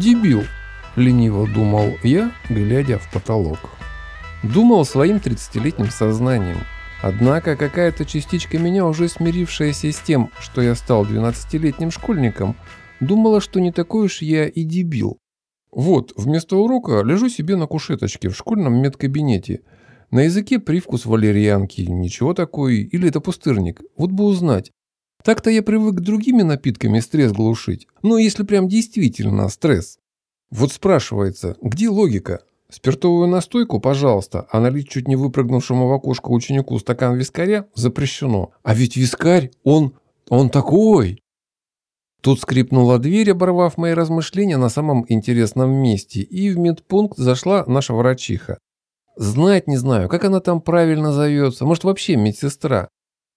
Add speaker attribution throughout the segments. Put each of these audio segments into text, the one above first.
Speaker 1: Дебил, лениво думал я, глядя в потолок. Думал своим 30-летним сознанием. Однако какая-то частичка меня, уже смирившаяся с тем, что я стал 12-летним школьником, думала, что не такой уж я и дебил. Вот, вместо урока лежу себе на кушеточке в школьном медкабинете. На языке привкус валерьянки, ничего такой, или это пустырник, вот бы узнать. Так-то я привык другими напитками стресс глушить, но если прям действительно стресс. Вот спрашивается, где логика? Спиртовую настойку, пожалуйста, а налить чуть не выпрыгнувшему в окошко ученику стакан вискаря запрещено. А ведь вискарь, он, он такой. Тут скрипнула дверь, оборвав мои размышления на самом интересном месте, и в медпункт зашла наша врачиха. Знать не знаю, как она там правильно зовется, может вообще медсестра.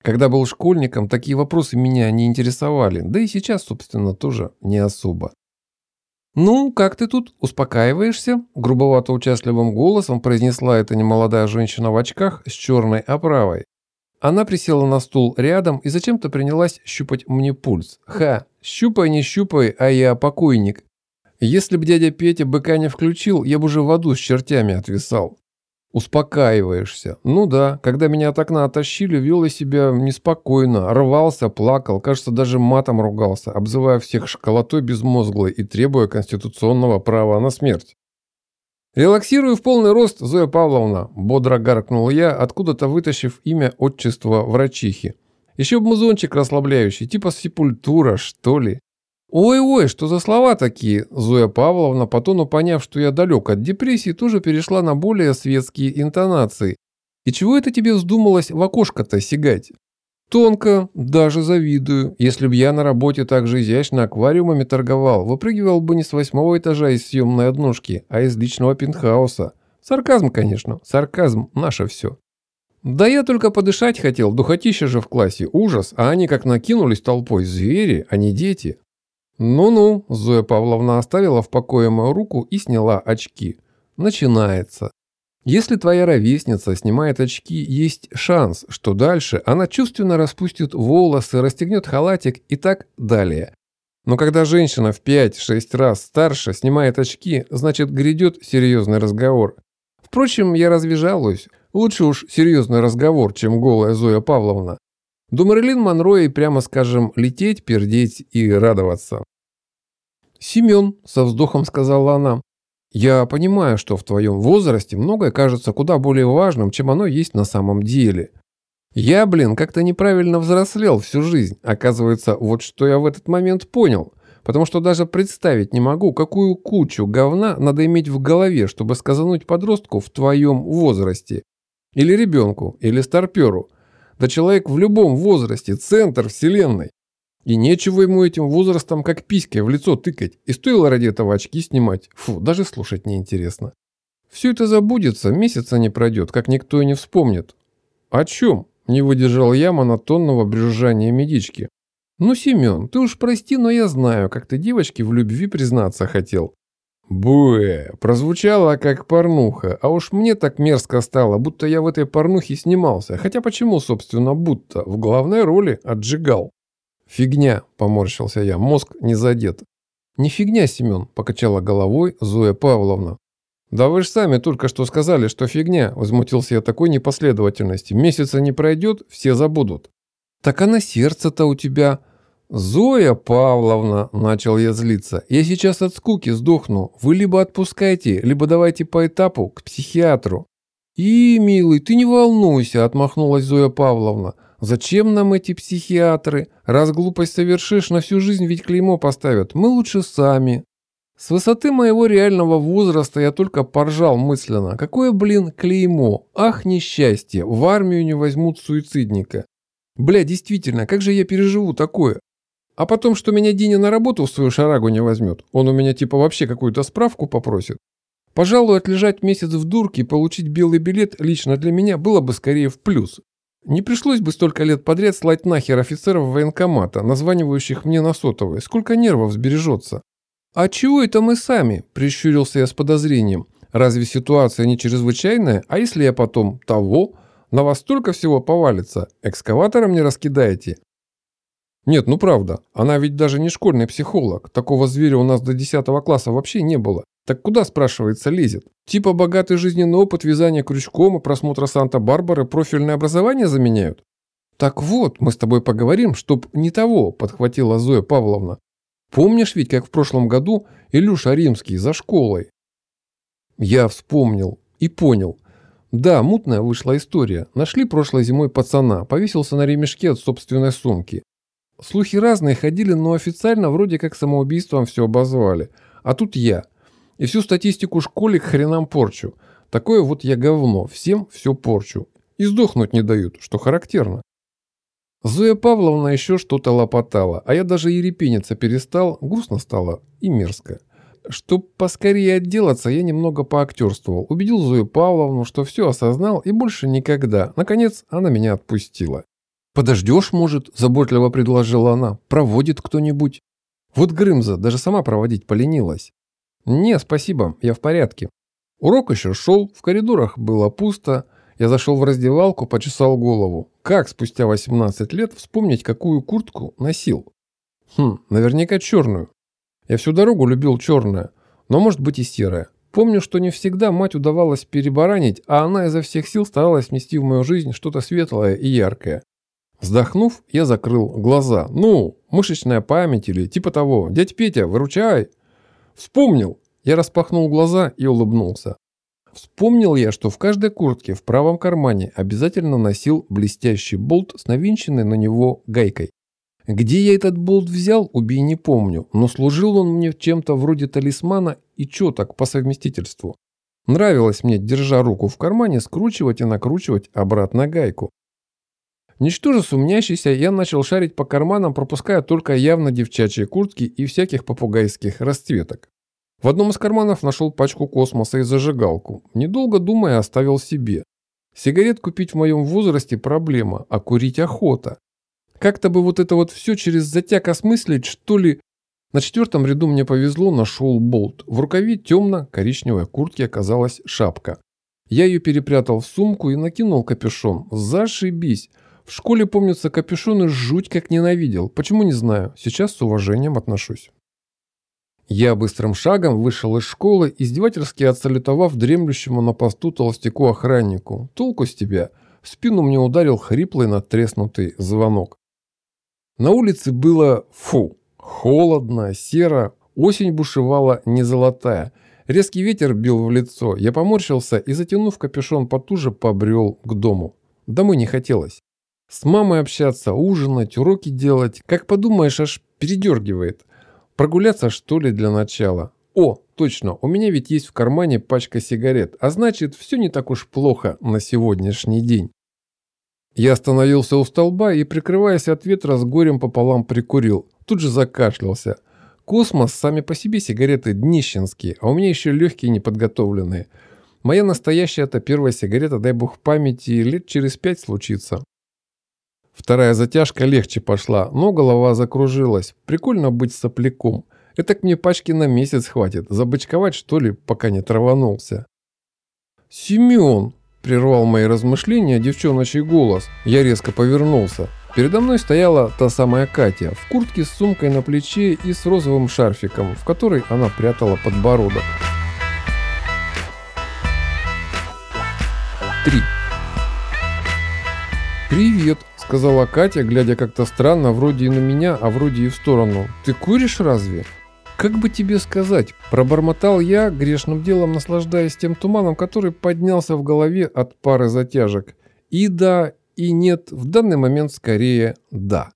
Speaker 1: Когда был школьником, такие вопросы меня не интересовали, да и сейчас, собственно, тоже не особо. «Ну, как ты тут? Успокаиваешься?» Грубовато-участливым голосом произнесла эта немолодая женщина в очках с черной оправой. Она присела на стул рядом и зачем-то принялась щупать мне пульс. «Ха! Щупай, не щупай, а я покойник. Если б дядя Петя быка не включил, я бы уже в аду с чертями отвисал. Успокаиваешься. Ну да, когда меня от окна оттащили, вел я себя неспокойно, рвался, плакал, кажется, даже матом ругался, обзывая всех шоколатой безмозглой и требуя конституционного права на смерть. «Релаксирую в полный рост, Зоя Павловна», – бодро гаркнул я, откуда-то вытащив имя отчества врачихи. «Еще б музончик расслабляющий, типа сепультура, что ли». «Ой-ой, что за слова такие?» Зоя Павловна, по тону поняв, что я далек от депрессии, тоже перешла на более светские интонации. «И чего это тебе вздумалось в окошко-то сигать?» «Тонко, даже завидую. Если б я на работе так же изящно аквариумами торговал, выпрыгивал бы не с восьмого этажа из съемной однушки, а из личного пентхауса. Сарказм, конечно, сарказм – наше все». «Да я только подышать хотел, духотища же в классе, ужас, а они как накинулись толпой, звери, а не дети». «Ну-ну», – Зоя Павловна оставила в покое мою руку и сняла очки. «Начинается. Если твоя ровесница снимает очки, есть шанс, что дальше она чувственно распустит волосы, расстегнет халатик и так далее. Но когда женщина в 5-6 раз старше снимает очки, значит грядет серьезный разговор. Впрочем, я разве жалуюсь? Лучше уж серьезный разговор, чем голая Зоя Павловна. До Мэрилин Монро и, прямо скажем, лететь, пердеть и радоваться. «Семен», – со вздохом сказала она, – «я понимаю, что в твоем возрасте многое кажется куда более важным, чем оно есть на самом деле. Я, блин, как-то неправильно взрослел всю жизнь. Оказывается, вот что я в этот момент понял. Потому что даже представить не могу, какую кучу говна надо иметь в голове, чтобы сказануть подростку в твоем возрасте. Или ребенку, или старперу. Да человек в любом возрасте, центр вселенной. И нечего ему этим возрастом как писькой в лицо тыкать. И стоило ради этого очки снимать. Фу, даже слушать неинтересно. Все это забудется, месяца не пройдет, как никто и не вспомнит. О чем? Не выдержал я монотонного брюзжания медички. Ну, Семен, ты уж прости, но я знаю, как ты девочке в любви признаться хотел. Буэ, прозвучало как порнуха, а уж мне так мерзко стало, будто я в этой порнухе снимался. Хотя почему, собственно, будто? В главной роли отжигал. Фигня, поморщился я, мозг не задет. Не фигня, Семен, покачала головой Зоя Павловна. Да вы же сами только что сказали, что фигня, возмутился я такой непоследовательности. Месяца не пройдет, все забудут. Так а на сердце-то у тебя «Зоя Павловна», – начал я злиться, – «я сейчас от скуки сдохну. Вы либо отпускайте, либо давайте по этапу к психиатру». «И, милый, ты не волнуйся», – отмахнулась Зоя Павловна. «Зачем нам эти психиатры? Раз глупость совершишь, на всю жизнь ведь клеймо поставят. Мы лучше сами». С высоты моего реального возраста я только поржал мысленно. Какое, блин, клеймо? Ах, несчастье, в армию не возьмут суицидника. Бля, действительно, как же я переживу такое? А потом, что меня Диня на работу в свою шарагу не возьмет. Он у меня типа вообще какую-то справку попросит. Пожалуй, отлежать месяц в дурке и получить белый билет лично для меня было бы скорее в плюс. Не пришлось бы столько лет подряд слать нахер офицеров военкомата, названивающих мне на сотовые. Сколько нервов сбережется. «А чего это мы сами?» – прищурился я с подозрением. «Разве ситуация не чрезвычайная? А если я потом того? На вас столько всего повалится. Экскаватором не раскидаете?» Нет, ну правда, она ведь даже не школьный психолог. Такого зверя у нас до 10 класса вообще не было. Так куда, спрашивается, лезет? Типа богатый жизненный опыт вязания крючком и просмотра Санта-Барбары профильное образование заменяют? Так вот, мы с тобой поговорим, чтоб не того, подхватила Зоя Павловна. Помнишь ведь, как в прошлом году Илюша Римский за школой? Я вспомнил и понял. Да, мутная вышла история. Нашли прошлой зимой пацана, повесился на ремешке от собственной сумки. Слухи разные ходили, но официально вроде как самоубийством все обозвали. А тут я. И всю статистику школе к хренам порчу. Такое вот я говно, всем все порчу. И сдохнуть не дают, что характерно. Зоя Павловна еще что-то лопотала, а я даже ерепениться перестал, грустно стало и мерзко. Чтоб поскорее отделаться, я немного поактерствовал, убедил Зою Павловну, что все осознал и больше никогда. Наконец, она меня отпустила. «Подождешь, может?» – заботливо предложила она. «Проводит кто-нибудь?» Вот Грымза даже сама проводить поленилась. «Не, спасибо, я в порядке». Урок еще шел, в коридорах было пусто. Я зашел в раздевалку, почесал голову. Как спустя 18 лет вспомнить, какую куртку носил? Хм, наверняка черную. Я всю дорогу любил черное, но может быть и серое. Помню, что не всегда мать удавалось перебаранить, а она изо всех сил старалась внести в мою жизнь что-то светлое и яркое. Вздохнув, я закрыл глаза. Ну, мышечная память или типа того. Дядь Петя, выручай. Вспомнил. Я распахнул глаза и улыбнулся. Вспомнил я, что в каждой куртке в правом кармане обязательно носил блестящий болт с навинченной на него гайкой. Где я этот болт взял, убей не помню, но служил он мне чем-то вроде талисмана и четок по совместительству. Нравилось мне, держа руку в кармане, скручивать и накручивать обратно гайку. Ничтоже сумнящийся, я начал шарить по карманам, пропуская только явно девчачьи куртки и всяких попугайских расцветок. В одном из карманов нашел пачку космоса и зажигалку. Недолго думая, оставил себе. Сигарет купить в моем возрасте проблема, а курить охота. Как-то бы вот это вот все через затяг осмыслить, что ли. На четвертом ряду мне повезло, нашел болт. В рукаве темно-коричневой куртки оказалась шапка. Я ее перепрятал в сумку и накинул капюшон. Зашибись. В школе, помнится, капюшоны жуть как ненавидел. Почему не знаю. Сейчас с уважением отношусь. Я быстрым шагом вышел из школы, издевательски отсалютовав дремлющему на посту толстяку-охраннику. Толку с тебя. В спину мне ударил хриплый надтреснутый звонок. На улице было фу. Холодно, серо, осень бушевала не золотая. Резкий ветер бил в лицо. Я поморщился и, затянув капюшон потуже, побрел к дому. Домой не хотелось. С мамой общаться, ужинать, уроки делать. Как подумаешь, аж передергивает. Прогуляться, что ли, для начала? О, точно, у меня ведь есть в кармане пачка сигарет, а значит, все не так уж плохо на сегодняшний день. Я остановился у столба и, прикрываясь от ветра, с горем пополам прикурил. Тут же закашлялся. Космос, сами по себе сигареты днищенские, а у меня еще легкие неподготовленные. Моя настоящая-то первая сигарета, дай бог памяти, лет через пять случится. Вторая затяжка легче пошла, но голова закружилась. Прикольно быть сопляком. Это к мне пачки на месяц хватит. Забычковать, что ли, пока не траванулся. «Семен!» – прервал мои размышления девчоночий голос. Я резко повернулся. Передо мной стояла та самая Катя, в куртке с сумкой на плече и с розовым шарфиком, в который она прятала подбородок. 3. «Привет!» Сказала Катя, глядя как-то странно, вроде и на меня, а вроде и в сторону. «Ты куришь разве?» «Как бы тебе сказать?» – пробормотал я, грешным делом наслаждаясь тем туманом, который поднялся в голове от пары затяжек. И да, и нет, в данный момент скорее да.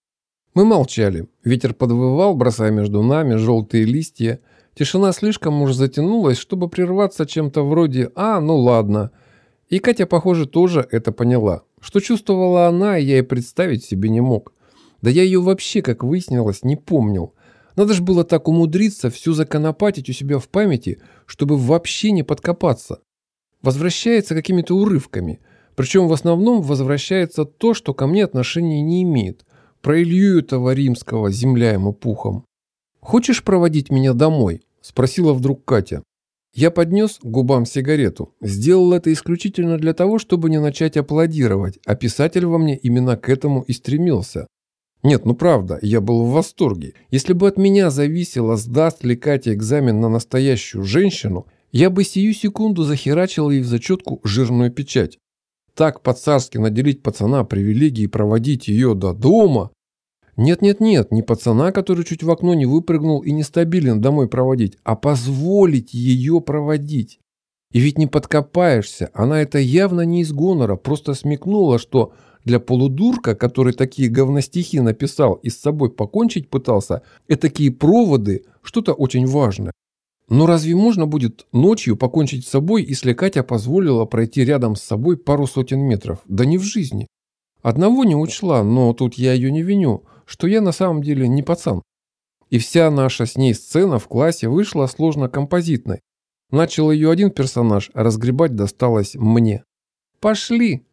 Speaker 1: Мы молчали. Ветер подвывал, бросая между нами желтые листья. Тишина слишком уж затянулась, чтобы прерваться чем-то вроде «А, ну ладно». И Катя, похоже, тоже это поняла. Что чувствовала она, я и представить себе не мог. Да я ее вообще, как выяснилось, не помнил. Надо же было так умудриться всю законопатить у себя в памяти, чтобы вообще не подкопаться. Возвращается какими-то урывками. Причем в основном возвращается то, что ко мне отношения не имеет. Про Илью этого римского, земля ему пухом. «Хочешь проводить меня домой?» – спросила вдруг Катя. Я поднес губам сигарету. Сделал это исключительно для того, чтобы не начать аплодировать, а писатель во мне именно к этому и стремился. Нет, ну правда, я был в восторге. Если бы от меня зависело, сдаст ли Катя экзамен на настоящую женщину, я бы сию секунду захерачил ей в зачетку жирную печать. Так по-царски наделить пацана привилегией проводить ее до дома. Нет-нет-нет, не пацана, который чуть в окно не выпрыгнул и нестабилен домой проводить, а позволить ее проводить. И ведь не подкопаешься, она это явно не из гонора, просто смекнула, что для полудурка, который такие говностихи написал и с собой покончить пытался, это такие проводы что-то очень важное. Но разве можно будет ночью покончить с собой, если Катя позволила пройти рядом с собой пару сотен метров? Да не в жизни. Одного не учла, но тут я ее не виню, что я на самом деле не пацан. И вся наша с ней сцена в классе вышла сложно композитной. Начал ее один персонаж, а разгребать досталось мне. «Пошли!»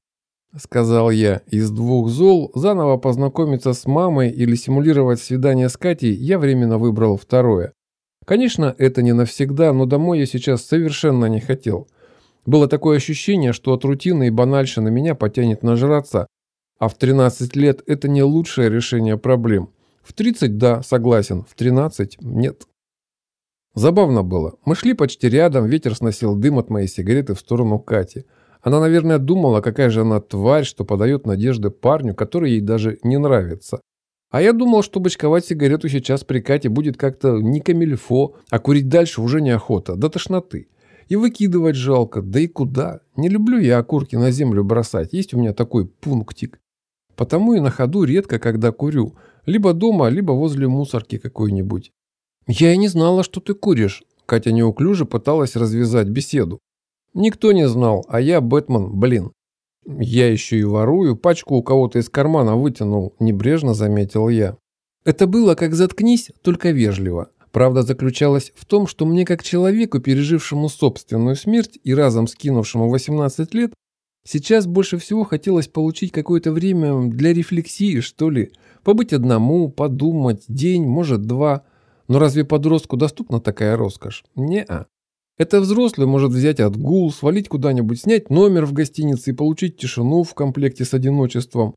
Speaker 1: Сказал я, из двух зол заново познакомиться с мамой или симулировать свидание с Катей я временно выбрал второе. Конечно, это не навсегда, но домой я сейчас совершенно не хотел. Было такое ощущение, что от рутины и банальши на меня потянет нажраться, а в 13 лет это не лучшее решение проблем. В 30 – да, согласен, в 13 – нет. Забавно было. Мы шли почти рядом, ветер сносил дым от моей сигареты в сторону Кати – она, наверное, думала, какая же она тварь, что подает надежды парню, который ей даже не нравится. А я думал, что бочковать сигарету сейчас при Кате будет как-то не камильфо, а курить дальше уже неохота, до тошноты. И выкидывать жалко, да и куда. Не люблю я окурки на землю бросать, есть у меня такой пунктик. Потому и на ходу редко, когда курю. Либо дома, либо возле мусорки какой-нибудь. «Я и не знала, что ты куришь», Катя неуклюже пыталась развязать беседу. Никто не знал, а я Бэтмен, блин. Я еще и ворую, пачку у кого-то из кармана вытянул, небрежно заметил я. Это было как «заткнись», только вежливо. Правда заключалась в том, что мне как человеку, пережившему собственную смерть и разом скинувшему 18 лет, сейчас больше всего хотелось получить какое-то время для рефлексии, что ли. Побыть одному, подумать, день, может два. Но разве подростку доступна такая роскошь? Не-а. Это взрослый может взять отгул, свалить куда-нибудь, снять номер в гостинице и получить тишину в комплекте с одиночеством.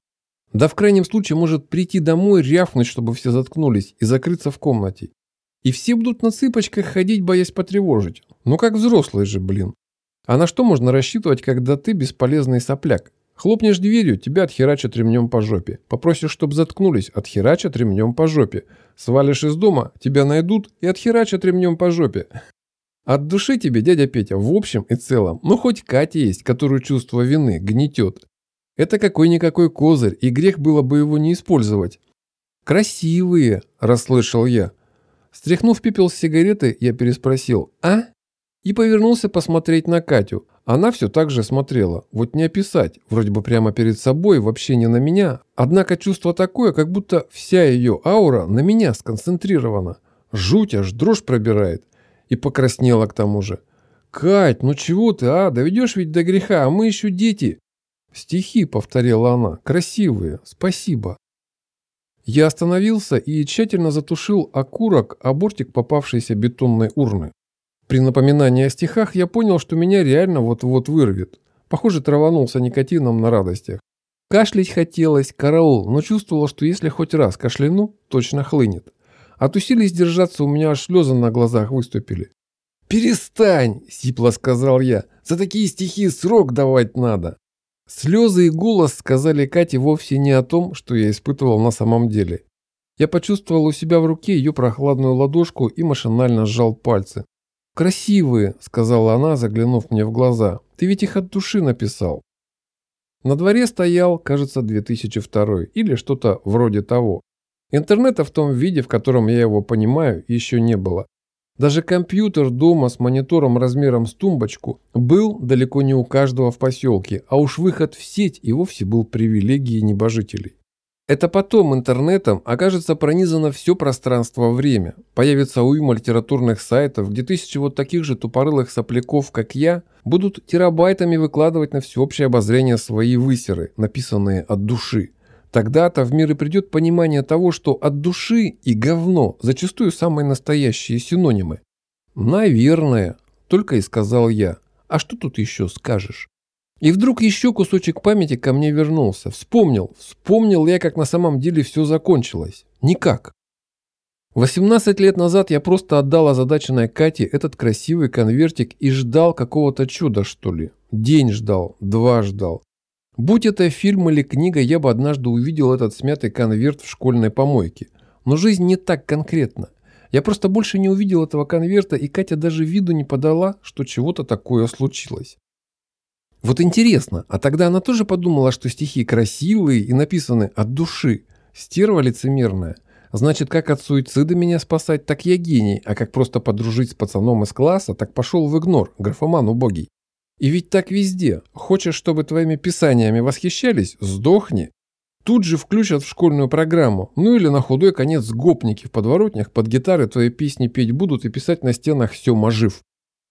Speaker 1: Да в крайнем случае может прийти домой, рявкнуть, чтобы все заткнулись, и закрыться в комнате. И все будут на цыпочках ходить, боясь потревожить. Ну как взрослые же, блин. А на что можно рассчитывать, когда ты бесполезный сопляк? Хлопнешь дверью, тебя отхерачат ремнем по жопе. Попросишь, чтобы заткнулись, отхерачат ремнем по жопе. Свалишь из дома, тебя найдут и отхерачат ремнем по жопе. От души тебе, дядя Петя, в общем и целом, ну хоть Катя есть, которую чувство вины гнетет. Это какой-никакой козырь, и грех было бы его не использовать. «Красивые!» – расслышал я. Стряхнув пепел с сигареты, я переспросил «А?» И повернулся посмотреть на Катю. Она все так же смотрела. Вот не описать, вроде бы прямо перед собой, вообще не на меня. Однако чувство такое, как будто вся ее аура на меня сконцентрирована. Жуть аж дрожь пробирает. И покраснела к тому же. «Кать, ну чего ты, а? Доведешь ведь до греха, а мы еще дети!» «Стихи», — повторила она, — «красивые, спасибо». Я остановился и тщательно затушил окурок о бортик попавшейся бетонной урны. При напоминании о стихах я понял, что меня реально вот-вот вырвет. Похоже, траванулся никотином на радостях. Кашлять хотелось, караул, но чувствовал, что если хоть раз кашляну, точно хлынет. От усилий сдержаться у меня аж слезы на глазах выступили. «Перестань!» – сипло сказал я. «За такие стихи срок давать надо!» Слезы и голос сказали Кате вовсе не о том, что я испытывал на самом деле. Я почувствовал у себя в руке ее прохладную ладошку и машинально сжал пальцы. «Красивые», – сказала она, заглянув мне в глаза. «Ты ведь их от души написал». На дворе стоял, кажется, 2002 или что-то вроде того. Интернета в том виде, в котором я его понимаю, еще не было. Даже компьютер дома с монитором размером с тумбочку был далеко не у каждого в поселке, а уж выход в сеть и вовсе был привилегией небожителей. Это потом интернетом окажется пронизано все пространство-время. Появится уйма литературных сайтов, где тысячи вот таких же тупорылых сопляков, как я, будут терабайтами выкладывать на всеобщее обозрение свои высеры, написанные от души. Тогда-то в мир и придет понимание того, что от души и говно зачастую самые настоящие синонимы. «Наверное», — только и сказал я. «А что тут еще скажешь?» И вдруг еще кусочек памяти ко мне вернулся. Вспомнил, вспомнил я, как на самом деле все закончилось. Никак. 18 лет назад я просто отдал озадаченной Кате этот красивый конвертик и ждал какого-то чуда, что ли. День ждал, два ждал. Будь это фильм или книга, я бы однажды увидел этот смятый конверт в школьной помойке. Но жизнь не так конкретна. Я просто больше не увидел этого конверта, и Катя даже виду не подала, что чего-то такое случилось. Вот интересно, а тогда она тоже подумала, что стихи красивые и написаны от души. Стерва лицемерная. Значит, как от суицида меня спасать, так я гений, а как просто подружить с пацаном из класса, так пошел в игнор, графоман убогий. И ведь так везде. Хочешь, чтобы твоими писаниями восхищались? Сдохни. Тут же включат в школьную программу. Ну или на худой конец гопники в подворотнях под гитары твои песни петь будут и писать на стенах «Все, мажив».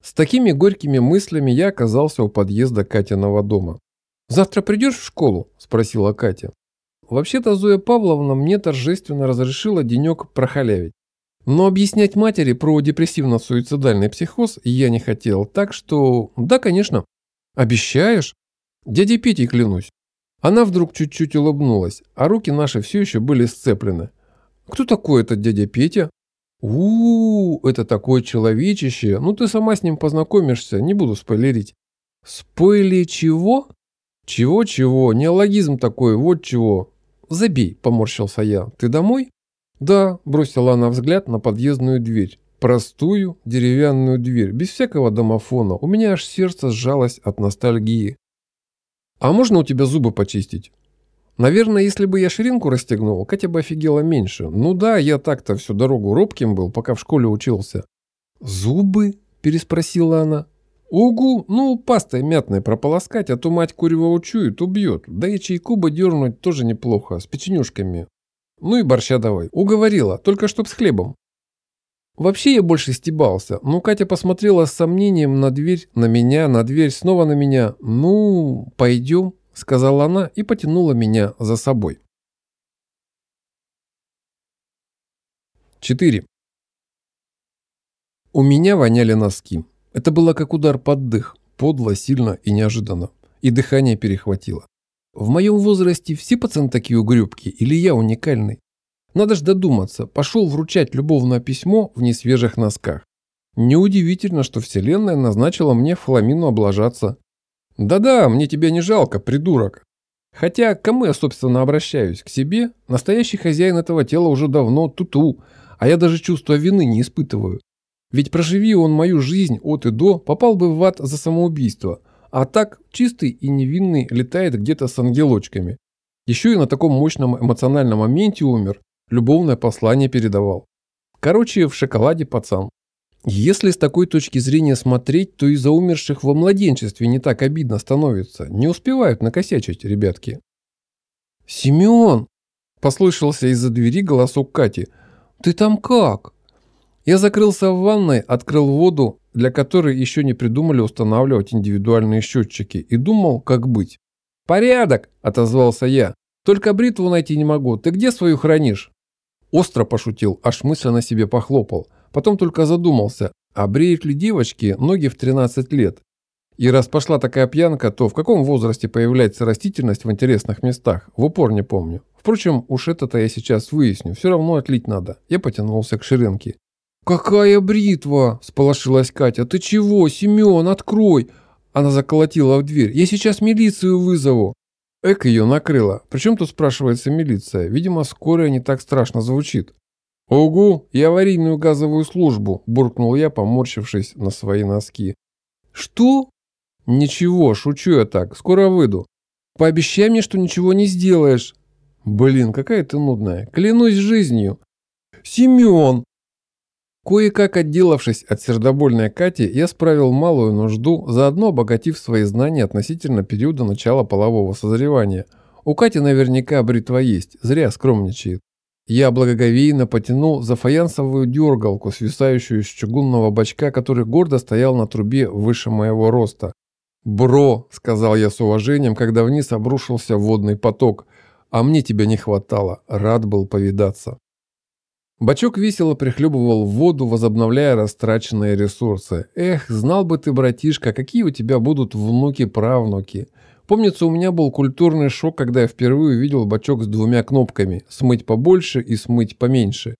Speaker 1: С такими горькими мыслями я оказался у подъезда Катиного дома. «Завтра придешь в школу?» – спросила Катя. Вообще-то Зоя Павловна мне торжественно разрешила денек прохалявить. Но объяснять матери про депрессивно-суицидальный психоз я не хотел, так что... Да, конечно. Обещаешь? Дяде Пете клянусь. Она вдруг чуть-чуть улыбнулась, а руки наши все еще были сцеплены. Кто такой этот дядя Петя? У, -у, это такое человечище. Ну ты сама с ним познакомишься, не буду спойлерить. Спойли чего? Чего-чего, неологизм такой, вот чего. Забей, поморщился я. Ты домой? Да, бросила она взгляд на подъездную дверь. Простую деревянную дверь, без всякого домофона. У меня аж сердце сжалось от ностальгии. А можно у тебя зубы почистить? Наверное, если бы я ширинку расстегнул, Катя бы офигела меньше. Ну да, я так-то всю дорогу робким был, пока в школе учился. «Зубы?» – переспросила она. «Угу, ну, пастой мятной прополоскать, а то мать курева учует, убьет. Да и чайку бы дернуть тоже неплохо, с печенюшками. Ну и борща давай. Уговорила, только чтоб с хлебом». Вообще я больше стебался, но Катя посмотрела с сомнением на дверь, на меня, на дверь, снова на меня. «Ну, пойдем», — сказала она и потянула меня за собой. 4. У меня воняли носки. Это было как удар под дых, подло, сильно и неожиданно. И дыхание перехватило. В моем возрасте все пацаны такие угребки, или я уникальный? Надо ж додуматься, пошел вручать любовное письмо в несвежих носках. Неудивительно, что вселенная назначила мне в облажаться. Да-да, мне тебя не жалко, придурок. Хотя, к кому я, собственно, обращаюсь? К себе? Настоящий хозяин этого тела уже давно туту, а я даже чувства вины не испытываю. Ведь проживи он мою жизнь от и до, попал бы в ад за самоубийство. А так, чистый и невинный летает где-то с ангелочками. Еще и на таком мощном эмоциональном моменте умер, любовное послание передавал. Короче, в шоколаде пацан. Если с такой точки зрения смотреть, то из-за умерших во младенчестве не так обидно становится. Не успевают накосячить, ребятки. «Семен!» – послышался из-за двери голосок Кати. «Ты там как?» Я закрылся в ванной, открыл воду, для которой еще не придумали устанавливать индивидуальные счетчики, и думал, как быть. «Порядок!» – отозвался я. «Только бритву найти не могу. Ты где свою хранишь?» Остро пошутил, аж мысленно себе похлопал. Потом только задумался, а бреют ли девочки ноги в 13 лет? И раз пошла такая пьянка, то в каком возрасте появляется растительность в интересных местах? В упор не помню. Впрочем, уж это-то я сейчас выясню. Все равно отлить надо. Я потянулся к ширинке. «Какая бритва?» – сполошилась Катя. «Ты чего, Семен, открой!» Она заколотила в дверь. «Я сейчас милицию вызову!» Эк ее накрыла. Причем тут спрашивается милиция? Видимо, скорая не так страшно звучит. «Угу, и аварийную газовую службу», – буркнул я, поморщившись на свои носки. «Что?» «Ничего, шучу я так. Скоро выйду. Пообещай мне, что ничего не сделаешь». «Блин, какая ты нудная. Клянусь жизнью». «Семен!» Кое-как отделавшись от сердобольной Кати, я справил малую нужду, заодно обогатив свои знания относительно периода начала полового созревания. У Кати наверняка бритва есть, зря скромничает. Я благоговейно потянул за фаянсовую дергалку, свисающую из чугунного бачка, который гордо стоял на трубе выше моего роста. «Бро», — сказал я с уважением, когда вниз обрушился водный поток, — «а мне тебя не хватало, рад был повидаться». Бачок весело прихлебывал в воду, возобновляя растраченные ресурсы. «Эх, знал бы ты, братишка, какие у тебя будут внуки-правнуки. Помнится, у меня был культурный шок, когда я впервые увидел бачок с двумя кнопками «смыть побольше» и «смыть поменьше».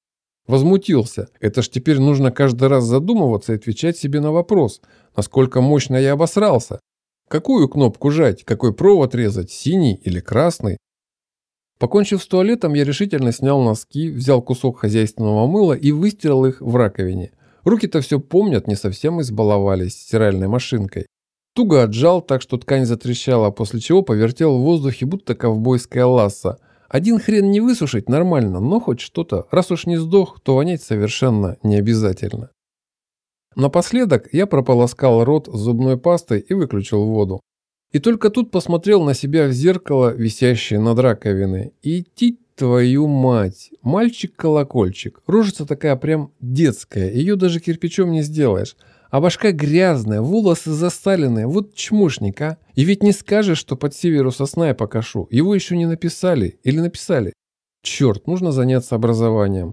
Speaker 1: Возмутился. Это ж теперь нужно каждый раз задумываться и отвечать себе на вопрос, насколько мощно я обосрался. Какую кнопку жать, какой провод резать, синий или красный? Покончив с туалетом, я решительно снял носки, взял кусок хозяйственного мыла и выстирал их в раковине. Руки-то все помнят, не совсем избаловались стиральной машинкой. Туго отжал, так что ткань затрещала, после чего повертел в воздухе, будто ковбойская ласса. Один хрен не высушить нормально, но хоть что-то. Раз уж не сдох, то вонять совершенно не обязательно. Напоследок я прополоскал рот зубной пастой и выключил воду. И только тут посмотрел на себя в зеркало, висящее над раковиной. Идти твою мать! Мальчик-колокольчик. Рожица такая прям детская, ее даже кирпичом не сделаешь. А башка грязная, волосы засталенные, вот чмошник, а. И ведь не скажешь, что под северу сосна я покашу. Его еще не написали. Или написали. Черт, нужно заняться образованием.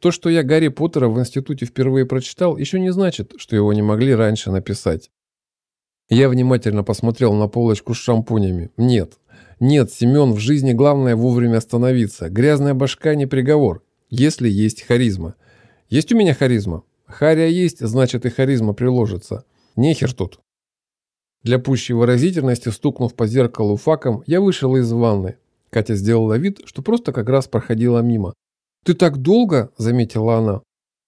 Speaker 1: То, что я Гарри Поттера в институте впервые прочитал, еще не значит, что его не могли раньше написать. Я внимательно посмотрел на полочку с шампунями. Нет. Нет, Семен, в жизни главное вовремя остановиться. Грязная башка не приговор, если есть харизма. Есть у меня харизма? Харя есть, значит и харизма приложится. Нехер тут. Для пущей выразительности, стукнув по зеркалу факом, я вышел из ванны. Катя сделала вид, что просто как раз проходила мимо. «Ты так долго?» – заметила она.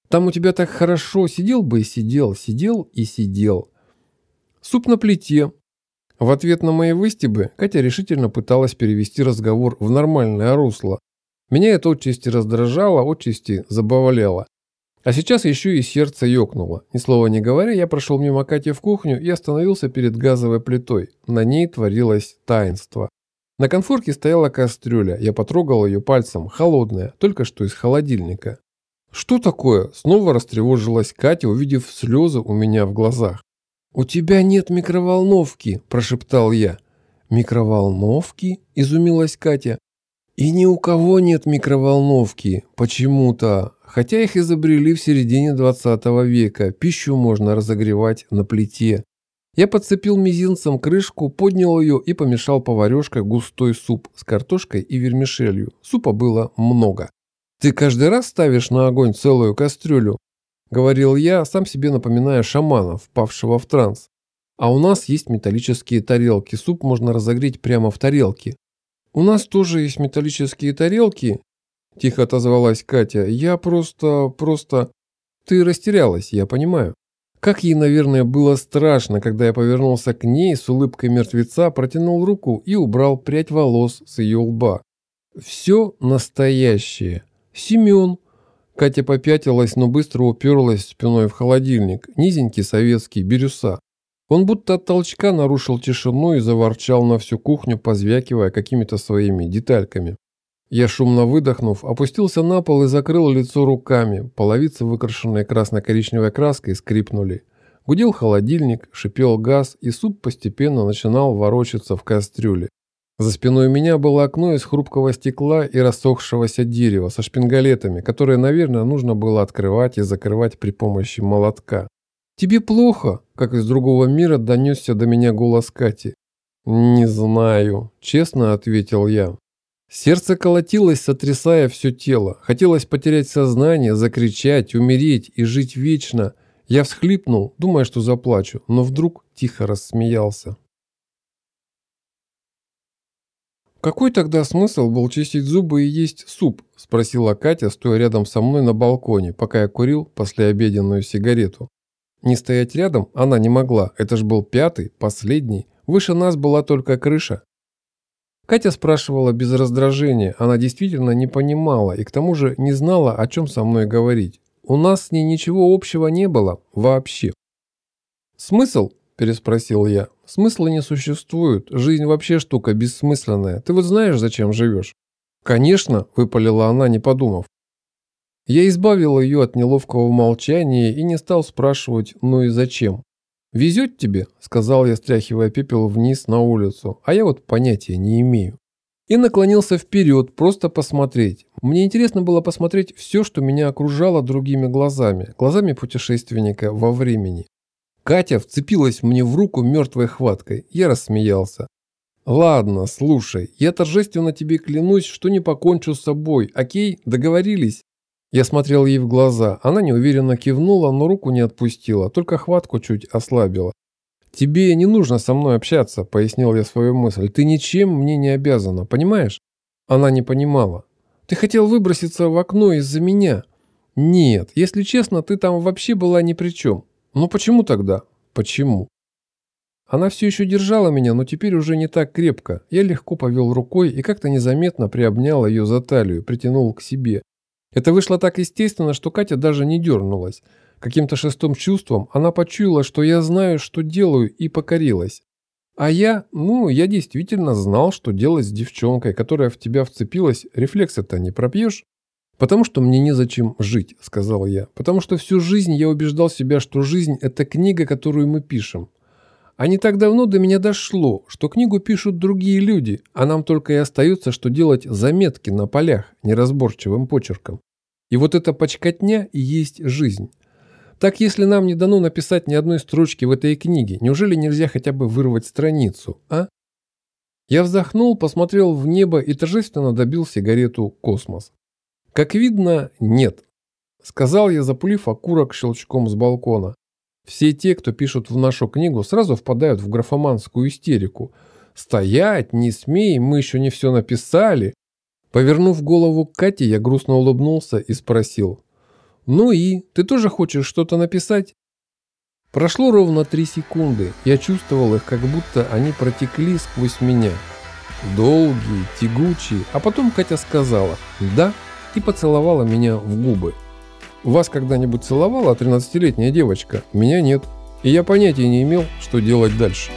Speaker 1: «Там у тебя так хорошо. Сидел бы и сидел, сидел и сидел. Суп на плите. В ответ на мои выстебы Катя решительно пыталась перевести разговор в нормальное русло. Меня это отчасти раздражало, отчасти забавляло. А сейчас еще и сердце ёкнуло. Ни слова не говоря, я прошел мимо Кати в кухню и остановился перед газовой плитой. На ней творилось таинство. На конфорке стояла кастрюля. Я потрогал ее пальцем, холодная, только что из холодильника. «Что такое?» Снова растревожилась Катя, увидев слезы у меня в глазах. «У тебя нет микроволновки», – прошептал я. «Микроволновки?» – изумилась Катя. «И ни у кого нет микроволновки, почему-то, хотя их изобрели в середине 20 века. Пищу можно разогревать на плите». Я подцепил мизинцем крышку, поднял ее и помешал поварешкой густой суп с картошкой и вермишелью. Супа было много. «Ты каждый раз ставишь на огонь целую кастрюлю?» – говорил я, сам себе напоминая шамана, впавшего в транс. «А у нас есть металлические тарелки, суп можно разогреть прямо в тарелке». «У нас тоже есть металлические тарелки», – тихо отозвалась Катя. «Я просто... просто...» «Ты растерялась, я понимаю». Как ей, наверное, было страшно, когда я повернулся к ней с улыбкой мертвеца, протянул руку и убрал прядь волос с ее лба. «Все настоящее. Семен, Катя попятилась, но быстро уперлась спиной в холодильник. Низенький советский бирюса. Он будто от толчка нарушил тишину и заворчал на всю кухню, позвякивая какими-то своими детальками. Я, шумно выдохнув, опустился на пол и закрыл лицо руками. Половицы, выкрашенные красно-коричневой краской, скрипнули. Гудел холодильник, шипел газ, и суп постепенно начинал ворочаться в кастрюле. За спиной меня было окно из хрупкого стекла и рассохшегося дерева со шпингалетами, которые, наверное, нужно было открывать и закрывать при помощи молотка. «Тебе плохо?» – как из другого мира донесся до меня голос Кати. «Не знаю», – честно ответил я. Сердце колотилось, сотрясая все тело. Хотелось потерять сознание, закричать, умереть и жить вечно. Я всхлипнул, думая, что заплачу, но вдруг тихо рассмеялся. «Какой тогда смысл был чистить зубы и есть суп?» – спросила Катя, стоя рядом со мной на балконе, пока я курил послеобеденную сигарету. Не стоять рядом она не могла, это ж был пятый, последний, выше нас была только крыша. Катя спрашивала без раздражения, она действительно не понимала и к тому же не знала, о чем со мной говорить. У нас с ней ничего общего не было, вообще. «Смысл?» – переспросил я. Смысла не существует. Жизнь вообще штука бессмысленная. Ты вот знаешь, зачем живешь? Конечно, выпалила она, не подумав. Я избавил ее от неловкого молчания и не стал спрашивать «ну и зачем?». «Везет тебе?» – сказал я, стряхивая пепел вниз на улицу, а я вот понятия не имею. И наклонился вперед, просто посмотреть. Мне интересно было посмотреть все, что меня окружало другими глазами, глазами путешественника во времени. Катя вцепилась мне в руку мертвой хваткой. Я рассмеялся. Ладно, слушай, я торжественно тебе клянусь, что не покончу с собой. Окей, договорились? Я смотрел ей в глаза. Она неуверенно кивнула, но руку не отпустила, только хватку чуть ослабила. «Тебе не нужно со мной общаться», – пояснил я свою мысль. «Ты ничем мне не обязана, понимаешь?» Она не понимала. «Ты хотел выброситься в окно из-за меня?» «Нет, если честно, ты там вообще была ни при чем». «Ну почему тогда?» «Почему?» Она все еще держала меня, но теперь уже не так крепко. Я легко повел рукой и как-то незаметно приобнял ее за талию, притянул к себе. Это вышло так естественно, что Катя даже не дернулась. Каким-то шестым чувством она почуяла, что я знаю, что делаю, и покорилась. А я, ну, я действительно знал, что делать с девчонкой, которая в тебя вцепилась, рефлексы-то не пропьешь. «Потому что мне незачем жить», – сказал я. «Потому что всю жизнь я убеждал себя, что жизнь – это книга, которую мы пишем. А не так давно до меня дошло, что книгу пишут другие люди, а нам только и остается, что делать заметки на полях неразборчивым почерком. И вот эта почкотня и есть жизнь. Так если нам не дано написать ни одной строчки в этой книге, неужели нельзя хотя бы вырвать страницу, а? Я вздохнул, посмотрел в небо и торжественно добил сигарету «Космос». Как видно, нет. Сказал я, запулив окурок щелчком с балкона. Все те, кто пишут в нашу книгу, сразу впадают в графоманскую истерику. «Стоять! Не смей! Мы еще не все написали!» Повернув голову к Кате, я грустно улыбнулся и спросил. «Ну и? Ты тоже хочешь что-то написать?» Прошло ровно три секунды. Я чувствовал их, как будто они протекли сквозь меня. Долгие, тягучие. А потом Катя сказала «да» и поцеловала меня в губы. Вас когда-нибудь целовала 13-летняя девочка? Меня нет. И я понятия не имел, что делать дальше.